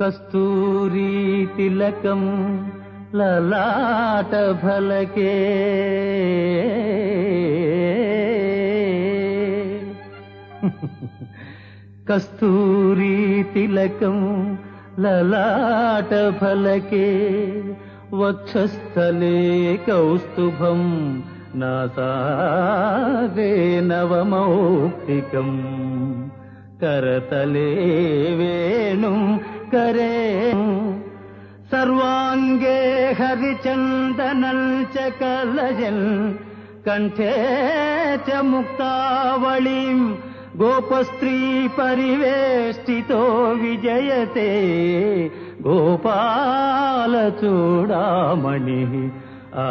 కస్తూరీ తిలకం లలాట ఫలకే కస్తూరీ తిలకం లలాట ఫలకే వక్షస్థలే కౌస్తుభం నాసాదే నవమౌక్తికం. కరతలే వేణుం కరే సర్వాంగే హరిచందనల్ చ కలజల్ కంఠే చ ముక్తావళిం గోపస్త్రీ పరివేష్టితో విజయతే గోపాల చూడామణి ఆ